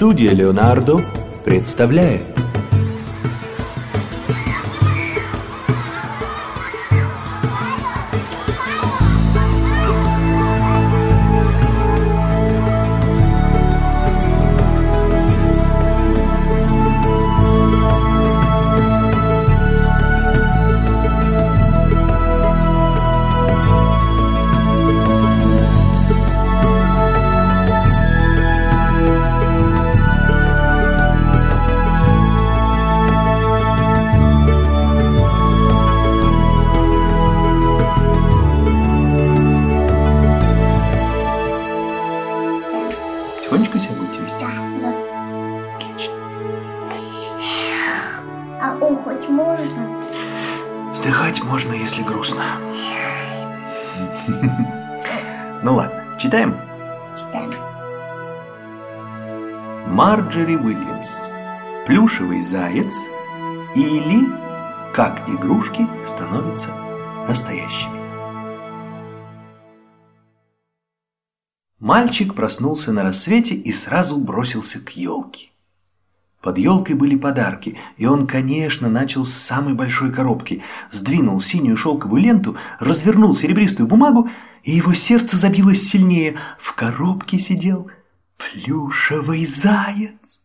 Студия Леонардо представляет Тихонечко себя будете вести? Да, да. Отлично. А ухать можно? Вздыхать можно, если грустно. Ну ладно, читаем? Читаем. Марджери Уильямс. Плюшевый заяц или как игрушки становятся настоящими. Мальчик проснулся на рассвете и сразу бросился к елке. Под елкой были подарки, и он, конечно, начал с самой большой коробки, сдвинул синюю шелковую ленту, развернул серебристую бумагу, и его сердце забилось сильнее. В коробке сидел плюшевый заяц.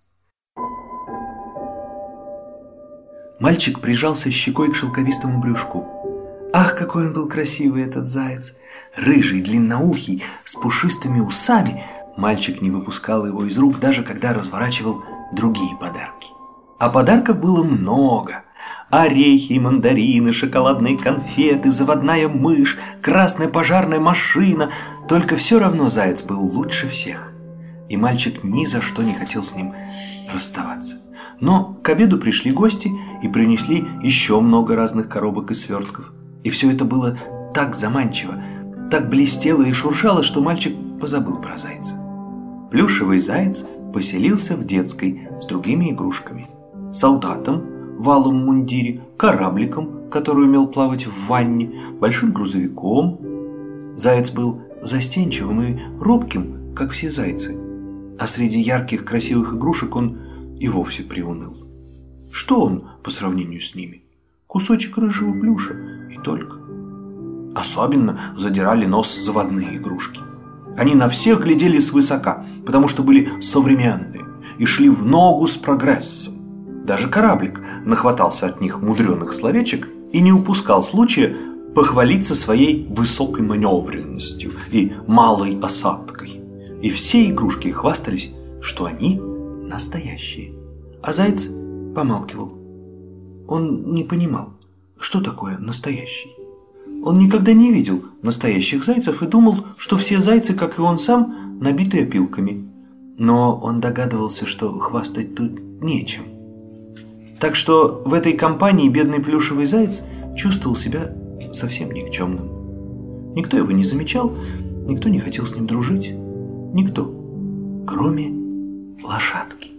Мальчик прижался щекой к шелковистому брюшку. Ах, какой он был красивый, этот заяц! Рыжий, длинноухий, с пушистыми усами. Мальчик не выпускал его из рук, даже когда разворачивал другие подарки. А подарков было много. Орехи, мандарины, шоколадные конфеты, заводная мышь, красная пожарная машина. Только все равно заяц был лучше всех. И мальчик ни за что не хотел с ним расставаться. Но к обеду пришли гости и принесли еще много разных коробок и свертков. И все это было так заманчиво, так блестело и шуршало, что мальчик позабыл про зайца. Плюшевый заяц поселился в детской с другими игрушками. Солдатом в алом мундире, корабликом, который умел плавать в ванне, большим грузовиком. Заяц был застенчивым и робким, как все зайцы. А среди ярких красивых игрушек он и вовсе приуныл. Что он по сравнению с ними? Кусочек рыжего плюша и только. Особенно задирали нос заводные игрушки. Они на всех глядели свысока, потому что были современные и шли в ногу с прогрессом. Даже кораблик нахватался от них мудреных словечек и не упускал случая похвалиться своей высокой маневренностью и малой осадкой. И все игрушки хвастались, что они настоящие. А заяц помалкивал. Он не понимал, что такое настоящий. Он никогда не видел настоящих зайцев и думал, что все зайцы, как и он сам, набиты опилками. Но он догадывался, что хвастать тут нечем. Так что в этой компании бедный плюшевый заяц чувствовал себя совсем никчемным. Никто его не замечал, никто не хотел с ним дружить. Никто, кроме лошадки.